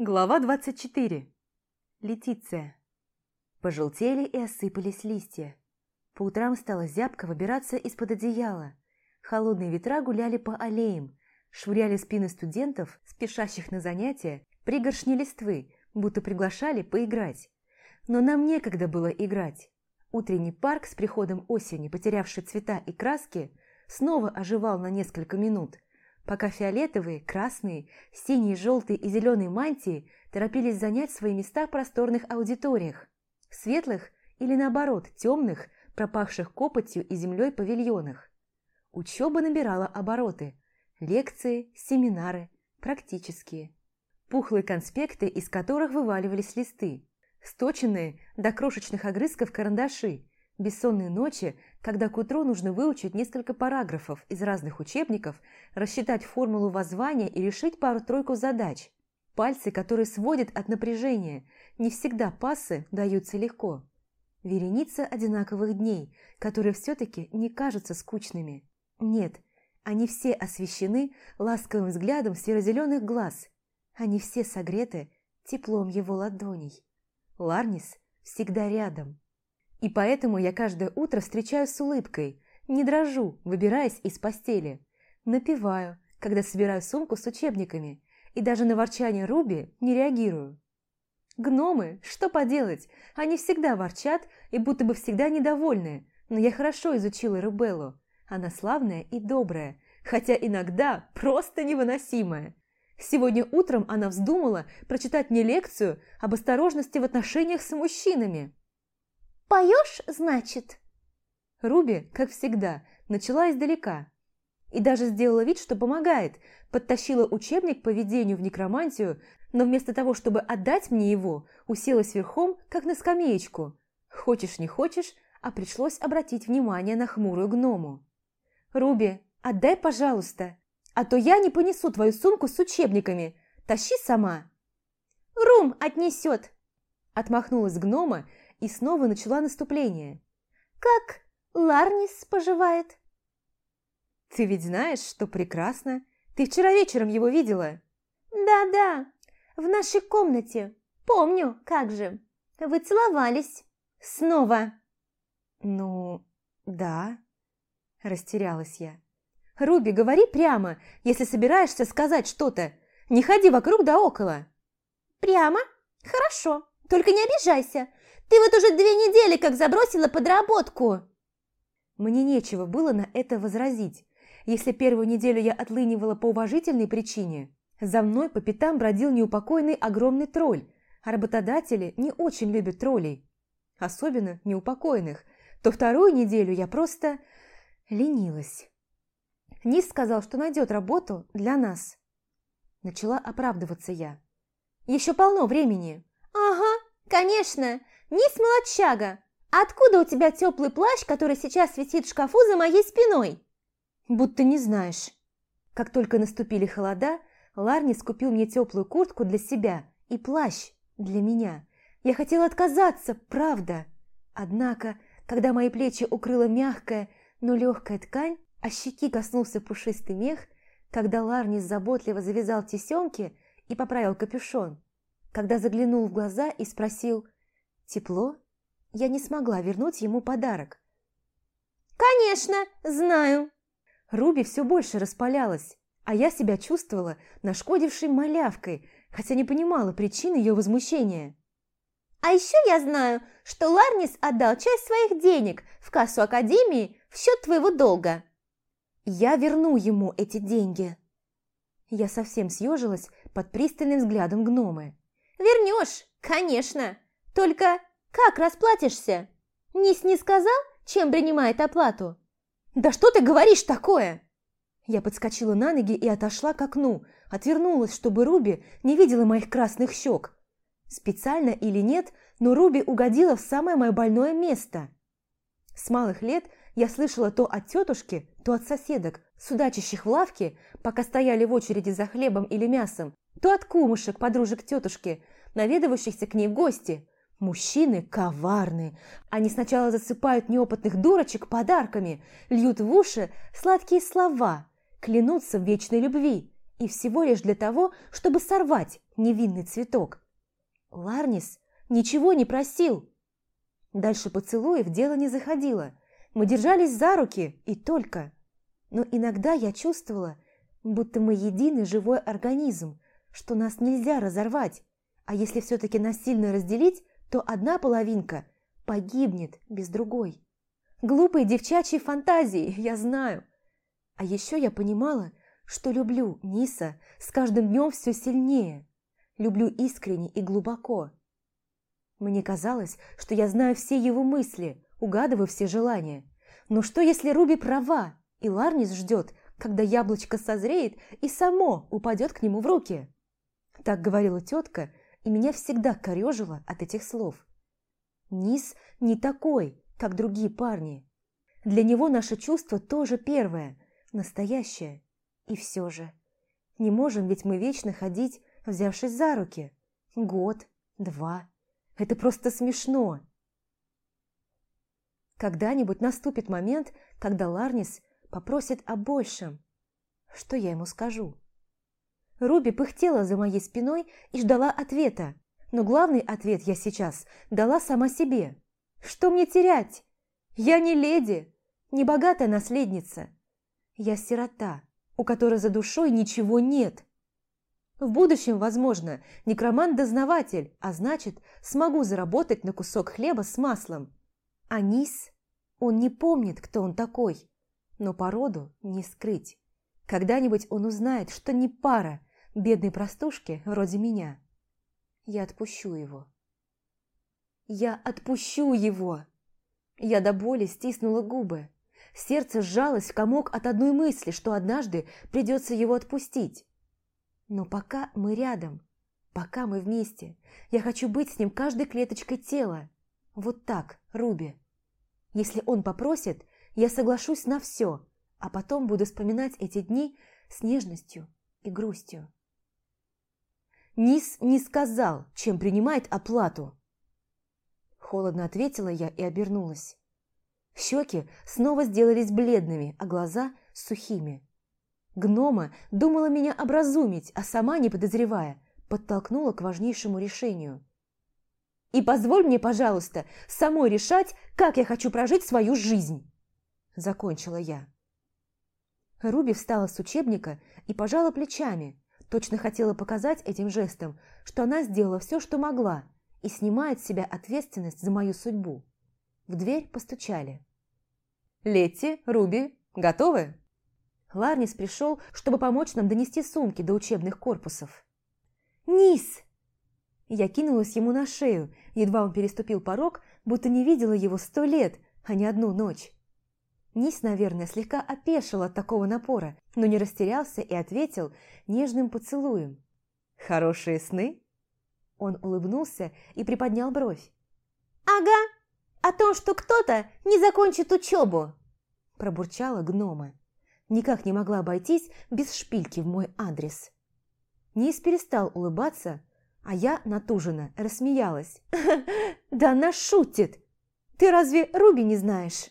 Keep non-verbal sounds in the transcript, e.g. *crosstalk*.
Глава 24. Летиция. Пожелтели и осыпались листья. По утрам стало зябко выбираться из-под одеяла. Холодные ветра гуляли по аллеям, швыряли спины студентов, спешащих на занятия, пригоршни листвы, будто приглашали поиграть. Но нам некогда было играть. Утренний парк с приходом осени, потерявший цвета и краски, снова оживал на несколько минут – пока фиолетовые, красные, синие, желтые и зеленые мантии торопились занять свои места в просторных аудиториях, светлых или наоборот темных, пропахших копотью и землей павильонах. Учеба набирала обороты, лекции, семинары, практические. Пухлые конспекты, из которых вываливались листы, сточенные до крошечных огрызков карандаши, Бессонные ночи, когда к утру нужно выучить несколько параграфов из разных учебников, рассчитать формулу воззвания и решить пару-тройку задач. Пальцы, которые сводят от напряжения, не всегда пасы даются легко. Вереница одинаковых дней, которые все-таки не кажутся скучными. Нет, они все освещены ласковым взглядом серо-зеленых глаз. Они все согреты теплом его ладоней. Ларнис всегда рядом. И поэтому я каждое утро встречаюсь с улыбкой, не дрожу, выбираясь из постели. Напиваю, когда собираю сумку с учебниками, и даже на ворчание Руби не реагирую. Гномы, что поделать, они всегда ворчат и будто бы всегда недовольны, но я хорошо изучила Рубеллу. Она славная и добрая, хотя иногда просто невыносимая. Сегодня утром она вздумала прочитать мне лекцию об осторожности в отношениях с мужчинами. «Поешь, значит?» Руби, как всегда, начала издалека. И даже сделала вид, что помогает, подтащила учебник по ведению в некромантию, но вместо того, чтобы отдать мне его, уселась верхом, как на скамеечку. Хочешь, не хочешь, а пришлось обратить внимание на хмурую гному. «Руби, отдай, пожалуйста, а то я не понесу твою сумку с учебниками. Тащи сама». «Рум отнесет!» Отмахнулась гнома и снова начала наступление. «Как Ларнис поживает?» «Ты ведь знаешь, что прекрасно. Ты вчера вечером его видела?» «Да-да, в нашей комнате. Помню, как же. Вы целовались. Снова». «Ну, да», – растерялась я. «Руби, говори прямо, если собираешься сказать что-то. Не ходи вокруг да около». «Прямо? Хорошо. Только не обижайся. Ты вот уже две недели как забросила подработку!» Мне нечего было на это возразить. Если первую неделю я отлынивала по уважительной причине, за мной по пятам бродил неупокойный огромный тролль, а работодатели не очень любят троллей, особенно неупокойных, то вторую неделю я просто ленилась. Низ сказал, что найдет работу для нас. Начала оправдываться я. «Еще полно времени». «Ага, конечно, «Мисс Молодчага, откуда у тебя теплый плащ, который сейчас висит в шкафу за моей спиной?» «Будто не знаешь». Как только наступили холода, Ларни скупил мне теплую куртку для себя и плащ для меня. Я хотела отказаться, правда. Однако, когда мои плечи укрыла мягкая, но легкая ткань, а щеки коснулся пушистый мех, когда Ларнис заботливо завязал тесемки и поправил капюшон, когда заглянул в глаза и спросил Тепло? Я не смогла вернуть ему подарок. «Конечно, знаю!» Руби все больше распалялась, а я себя чувствовала нашкодившей малявкой, хотя не понимала причины ее возмущения. «А еще я знаю, что Ларнис отдал часть своих денег в кассу Академии в счет твоего долга». «Я верну ему эти деньги». Я совсем съежилась под пристальным взглядом гномы. «Вернешь, конечно!» Только как расплатишься? Нис не сказал, чем принимает оплату? Да что ты говоришь такое? Я подскочила на ноги и отошла к окну, отвернулась, чтобы Руби не видела моих красных щек. Специально или нет, но Руби угодила в самое мое больное место. С малых лет я слышала то от тетушки, то от соседок, судачащих в лавке, пока стояли в очереди за хлебом или мясом, то от кумушек, подружек тетушки, наведывающихся к ней в гости. Мужчины коварны. Они сначала засыпают неопытных дурочек подарками, льют в уши сладкие слова, клянутся в вечной любви. И всего лишь для того, чтобы сорвать невинный цветок. Ларнис ничего не просил. Дальше поцелуев дело не заходило. Мы держались за руки и только. Но иногда я чувствовала, будто мы единый живой организм, что нас нельзя разорвать, а если все-таки насильно разделить, то одна половинка погибнет без другой. Глупые девчачьи фантазии, я знаю. А еще я понимала, что люблю Ниса с каждым днем все сильнее. Люблю искренне и глубоко. Мне казалось, что я знаю все его мысли, угадываю все желания. Но что, если Руби права, и Ларнис ждет, когда яблочко созреет и само упадет к нему в руки? Так говорила тетка, и меня всегда корежило от этих слов. Низ не такой, как другие парни. Для него наше чувство тоже первое, настоящее. И все же, не можем ведь мы вечно ходить, взявшись за руки. Год, два. Это просто смешно. Когда-нибудь наступит момент, когда Ларнис попросит о большем. Что я ему скажу? Руби пыхтела за моей спиной и ждала ответа, но главный ответ я сейчас дала сама себе. Что мне терять? Я не леди, не богатая наследница. Я сирота, у которой за душой ничего нет. В будущем, возможно, некромант-дознаватель, а значит, смогу заработать на кусок хлеба с маслом. А Низ, он не помнит, кто он такой, но породу не скрыть. Когда-нибудь он узнает, что не пара бедной простушки вроде меня. Я отпущу его. Я отпущу его! Я до боли стиснула губы. Сердце сжалось в комок от одной мысли, что однажды придется его отпустить. Но пока мы рядом, пока мы вместе, я хочу быть с ним каждой клеточкой тела. Вот так, Руби. Если он попросит, я соглашусь на все, а потом буду вспоминать эти дни с нежностью и грустью. Низ не сказал, чем принимает оплату. Холодно ответила я и обернулась. Щеки снова сделались бледными, а глаза сухими. Гнома думала меня образумить, а сама, не подозревая, подтолкнула к важнейшему решению. «И позволь мне, пожалуйста, самой решать, как я хочу прожить свою жизнь!» Закончила я. Руби встала с учебника и пожала плечами, точно хотела показать этим жестом, что она сделала все, что могла, и снимает с себя ответственность за мою судьбу. В дверь постучали. «Летти, Руби, готовы?» Ларнис пришел, чтобы помочь нам донести сумки до учебных корпусов. «Низ!» Я кинулась ему на шею, едва он переступил порог, будто не видела его сто лет, а не одну ночь. Низ, наверное, слегка опешил от такого напора, но не растерялся и ответил нежным поцелуем. «Хорошие сны?» Он улыбнулся и приподнял бровь. «Ага, о том, что кто-то не закончит учебу!» Пробурчала гнома. Никак не могла обойтись без шпильки в мой адрес. Низ перестал улыбаться, а я, натуженно, рассмеялась. *laughs* «Да она шутит! Ты разве Руби не знаешь?»